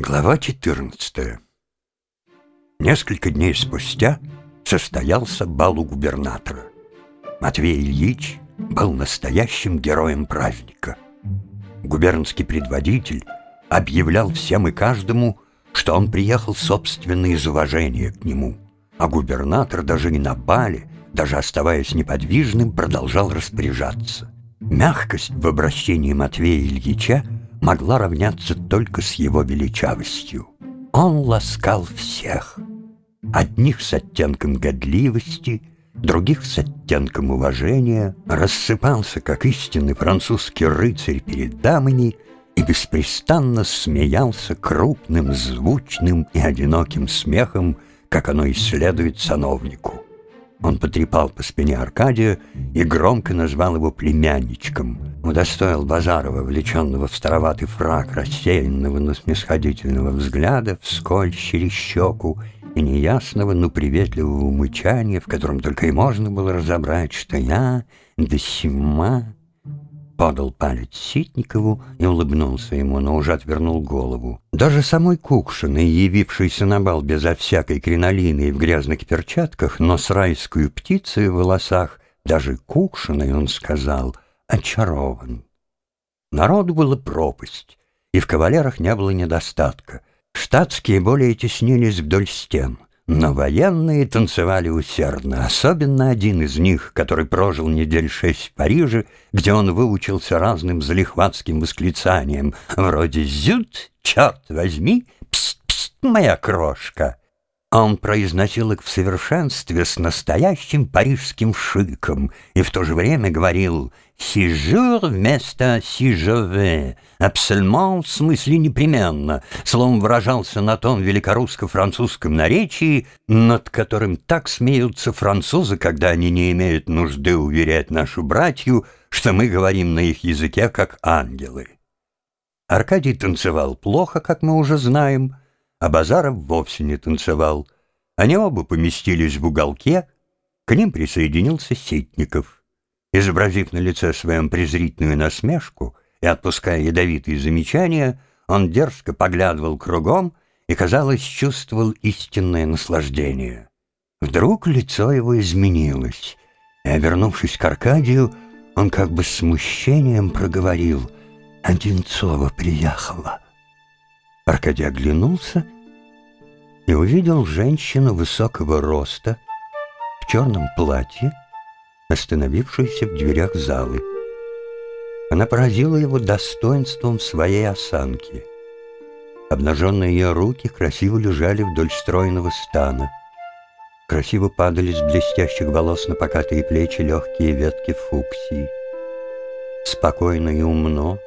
Глава 14 Несколько дней спустя состоялся бал у губернатора. Матвей Ильич был настоящим героем праздника. Губернский предводитель объявлял всем и каждому, что он приехал собственно из уважения к нему, а губернатор даже и на бале, даже оставаясь неподвижным, продолжал распоряжаться. Мягкость в обращении Матвея Ильича могла равняться только с его величавостью. Он ласкал всех. Одних с оттенком годливости, других с оттенком уважения, рассыпался, как истинный французский рыцарь перед дамами, и беспрестанно смеялся крупным, звучным и одиноким смехом, как оно и следует сановнику. Он потрепал по спине Аркадия и громко назвал его племянничком. Удостоил Базарова, влеченного в староватый фраг, рассеянного, но снисходительного взгляда, вскользь через щеку, и неясного, но приветливого мычания, в котором только и можно было разобрать, что я, да сима, подал палец Ситникову и улыбнулся ему, но уже отвернул голову. Даже самой Кукшиной, явившейся на бал безо всякой кринолины и в грязных перчатках, но с райскую птицей в волосах, даже Кукшиной, он сказал, очарован. Народу было пропасть, и в кавалерах не было недостатка. Штатские более теснились вдоль стен — но военные танцевали усердно, особенно один из них, который прожил недель шесть в Париже, где он выучился разным залихватским восклицаниям, вроде «Зют, черт возьми, пст, моя крошка!» Он произносил их в совершенстве с настоящим парижским шиком и в то же время говорил «сижур» вместо «сижове», абсолютно в смысле непременно, словом выражался на том великорусско-французском наречии, над которым так смеются французы, когда они не имеют нужды уверять нашу братью, что мы говорим на их языке как ангелы. Аркадий танцевал плохо, как мы уже знаем, а Базаров вовсе не танцевал. Они оба поместились в уголке, к ним присоединился Ситников. Изобразив на лице своем презрительную насмешку и отпуская ядовитые замечания, он дерзко поглядывал кругом и, казалось, чувствовал истинное наслаждение. Вдруг лицо его изменилось, и, обернувшись к Аркадию, он как бы с смущением проговорил «Одинцова приехала». Аркадий оглянулся и увидел женщину высокого роста в черном платье, остановившуюся в дверях залы. Она поразила его достоинством своей осанки. Обнаженные ее руки красиво лежали вдоль стройного стана. Красиво падали с блестящих волос на покатые плечи легкие ветки фуксии. Спокойно и умно,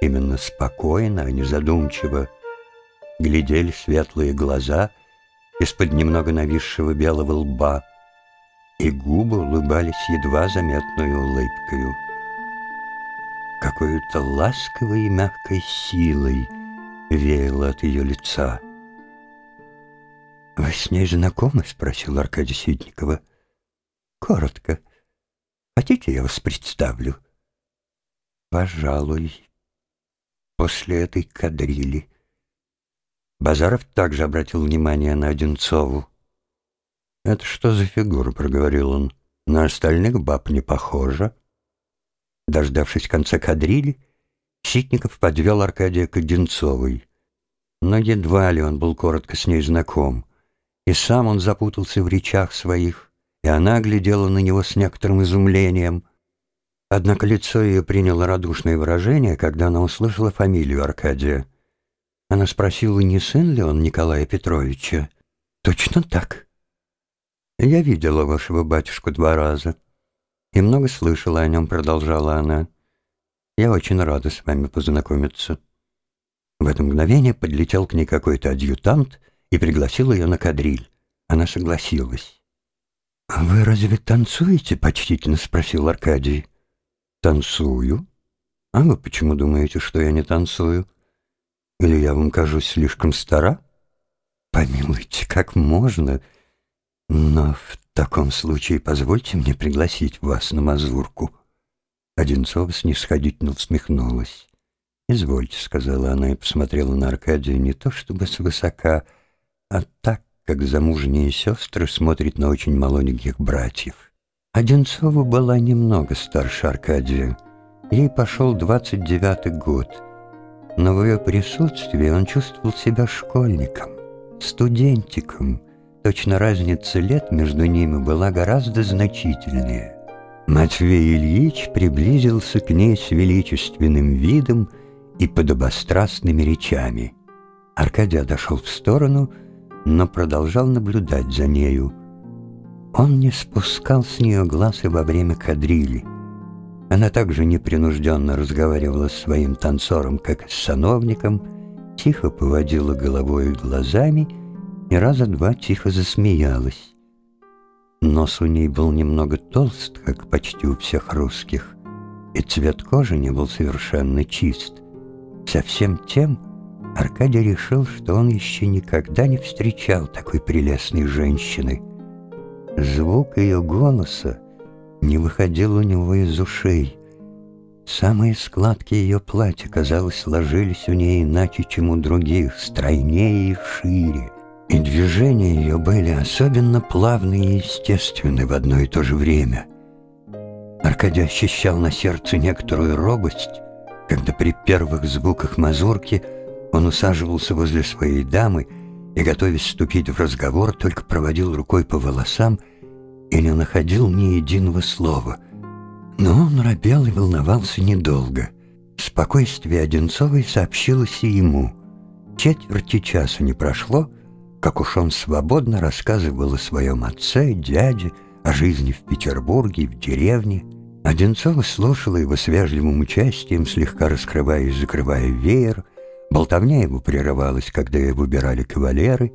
именно спокойно, а не задумчиво, глядели светлые глаза из-под немного нависшего белого лба, и губы улыбались едва заметной улыбкою. Какой-то ласковой и мягкой силой веяло от ее лица. «Вы с ней знакомы?» — спросил Аркадий Сидникова. «Коротко. Хотите, я вас представлю?» «Пожалуй, после этой кадрили». Базаров также обратил внимание на Одинцову. «Это что за фигура?» — проговорил он. «На остальных баб не похоже». Дождавшись конца кадрили, Ситников подвел Аркадия к Одинцовой. Но едва ли он был коротко с ней знаком. И сам он запутался в речах своих, и она глядела на него с некоторым изумлением. Однако лицо ее приняло радушное выражение, когда она услышала фамилию Аркадия. Она спросила, не сын ли он Николая Петровича. «Точно так». «Я видела вашего батюшку два раза и много слышала о нем», — продолжала она. «Я очень рада с вами познакомиться». В это мгновение подлетел к ней какой-то адъютант и пригласил ее на кадриль. Она согласилась. «А вы разве танцуете?» — почтительно спросил Аркадий. «Танцую? А вы почему думаете, что я не танцую?» Или я вам кажусь слишком стара? Помилуйте, как можно? Но в таком случае позвольте мне пригласить вас на мазурку. Одинцова снисходительно усмехнулась. «Извольте», — сказала она и посмотрела на Аркадия не то чтобы свысока, а так, как замужние сестры смотрят на очень молоденьких братьев. Одинцова была немного старше Аркадия. Ей пошел двадцать девятый год, но в ее присутствии он чувствовал себя школьником, студентиком. Точно разница лет между ними была гораздо значительнее. Матвей Ильич приблизился к ней с величественным видом и подобострастными речами. Аркадий отошел в сторону, но продолжал наблюдать за нею. Он не спускал с нее глаз и во время кадрили. Она также непринужденно разговаривала с своим танцором, как с сановником, тихо поводила головой и глазами и раза два тихо засмеялась. Нос у ней был немного толст, как почти у всех русских, и цвет кожи не был совершенно чист. Со всем тем Аркадий решил, что он еще никогда не встречал такой прелестной женщины. Звук ее голоса не выходил у него из ушей. Самые складки ее платья, казалось, ложились у ней иначе, чем у других, стройнее и шире и движения ее были особенно плавные и естественны в одно и то же время. Аркадий ощущал на сердце некоторую робость, когда при первых звуках мазурки он усаживался возле своей дамы и, готовясь вступить в разговор, только проводил рукой по волосам и не находил ни единого слова. Но он робел и волновался недолго. Спокойствие Одинцовой сообщилось и ему. Четверти часа не прошло — как уж он свободно рассказывал о своем отце, дяде, о жизни в Петербурге в деревне. Одинцова слушала его с вежливым участием, слегка раскрывая и закрывая веер. Болтовня его прерывалась, когда ее выбирали кавалеры.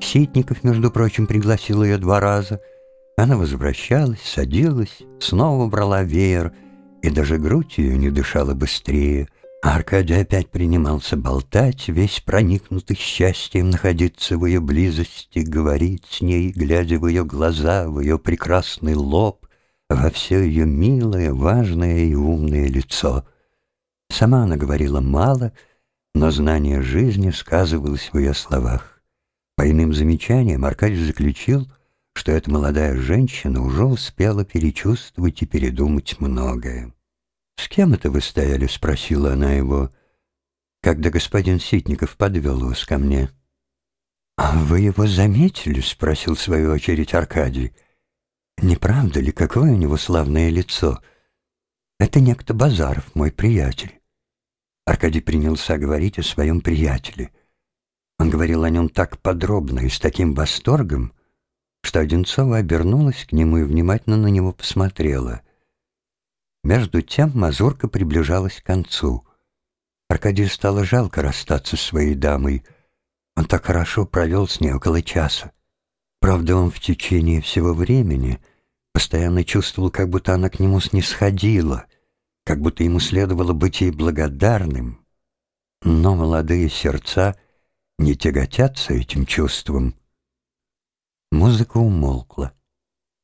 Ситников, между прочим, пригласил ее два раза. Она возвращалась, садилась, снова брала веер, и даже грудь ее не дышала быстрее — Аркадий опять принимался болтать, весь проникнутый счастьем находиться в ее близости, говорить с ней, глядя в ее глаза, в ее прекрасный лоб, во все ее милое, важное и умное лицо. Сама она говорила мало, но знание жизни сказывалось в ее словах. По иным замечаниям Аркадий заключил, что эта молодая женщина уже успела перечувствовать и передумать многое. «С кем это вы стояли?» — спросила она его, когда господин Ситников подвел вас ко мне. «А вы его заметили?» — спросил в свою очередь Аркадий. «Не правда ли, какое у него славное лицо? Это некто Базаров, мой приятель». Аркадий принялся говорить о своем приятеле. Он говорил о нем так подробно и с таким восторгом, что Одинцова обернулась к нему и внимательно на него посмотрела. Между тем мазурка приближалась к концу. Аркадию стало жалко расстаться с своей дамой. Он так хорошо провел с ней около часа. Правда, он в течение всего времени постоянно чувствовал, как будто она к нему снисходила, как будто ему следовало быть ей благодарным. Но молодые сердца не тяготятся этим чувством. Музыка умолкла.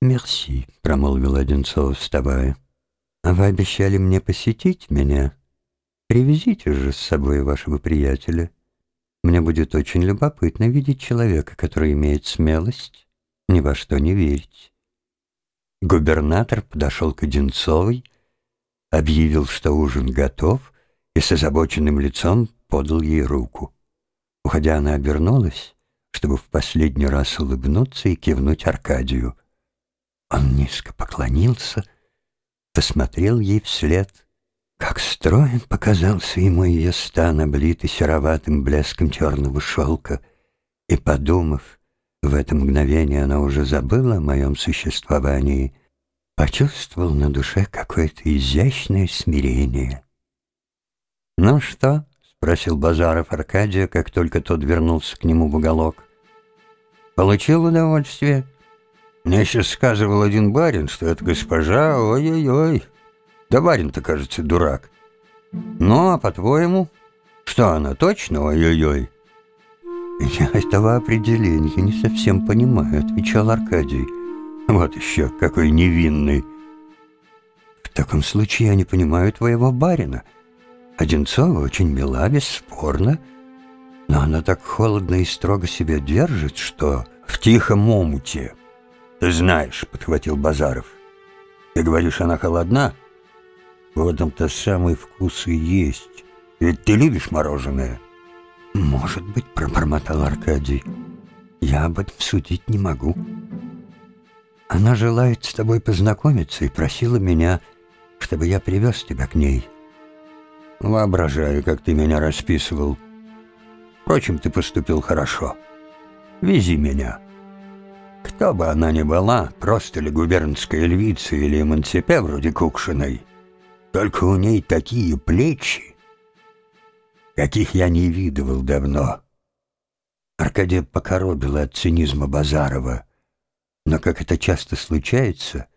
«Мерси», — промолвил Одинцов, вставая. А вы обещали мне посетить меня? Привезите же с собой вашего приятеля. Мне будет очень любопытно видеть человека, который имеет смелость ни во что не верить. Губернатор подошел к Одинцовой, объявил, что ужин готов, и с озабоченным лицом подал ей руку. Уходя, она обернулась, чтобы в последний раз улыбнуться и кивнуть Аркадию. Он низко поклонился — посмотрел ей вслед. Как строен показался ему ее стан, облитый сероватым блеском черного шелка, и, подумав, в это мгновение она уже забыла о моем существовании, почувствовал на душе какое-то изящное смирение. «Ну что?» — спросил Базаров Аркадия, как только тот вернулся к нему в уголок. «Получил удовольствие?» Мне сейчас сказывал один барин, что это госпожа, ой-ой-ой. Да барин-то, кажется, дурак. Ну, а по-твоему, что она точно, ой-ой-ой? Я этого определения не совсем понимаю, отвечал Аркадий. Вот еще какой невинный. В таком случае я не понимаю твоего барина. Одинцова очень мила, бесспорно, но она так холодно и строго себя держит, что в тихом омуте. Ты знаешь, — подхватил Базаров. Ты говоришь, она холодна? В этом-то самый вкус и есть. Ведь ты любишь мороженое? Может быть, — пробормотал Аркадий. Я об этом судить не могу. Она желает с тобой познакомиться и просила меня, чтобы я привез тебя к ней. Воображаю, как ты меня расписывал. Впрочем, ты поступил хорошо. Вези меня. Кто бы она ни была, просто ли губернская львица или эмансипе вроде Кукшиной, только у ней такие плечи, каких я не видывал давно. Аркадия покоробила от цинизма Базарова, но, как это часто случается,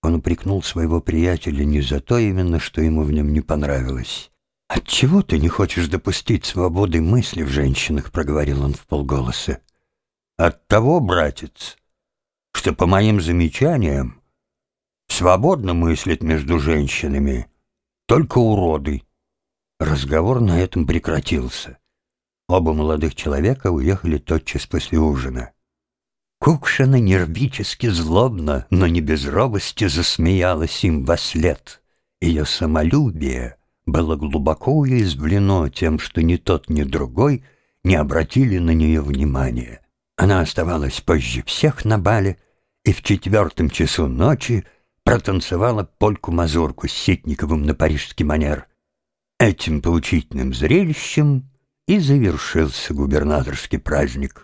он упрекнул своего приятеля не за то именно, что ему в нем не понравилось. «Отчего ты не хочешь допустить свободы мысли в женщинах?» — проговорил он в полголоса. «От того, братец, что, по моим замечаниям, свободно мыслят между женщинами только уроды». Разговор на этом прекратился. Оба молодых человека уехали тотчас после ужина. Кукшина нервически злобно, но не без робости засмеялась им во след. Ее самолюбие — было глубоко уязвлено тем, что ни тот, ни другой не обратили на нее внимания. Она оставалась позже всех на бале и в четвертом часу ночи протанцевала польку-мазурку с Ситниковым на парижский манер. Этим поучительным зрелищем и завершился губернаторский праздник.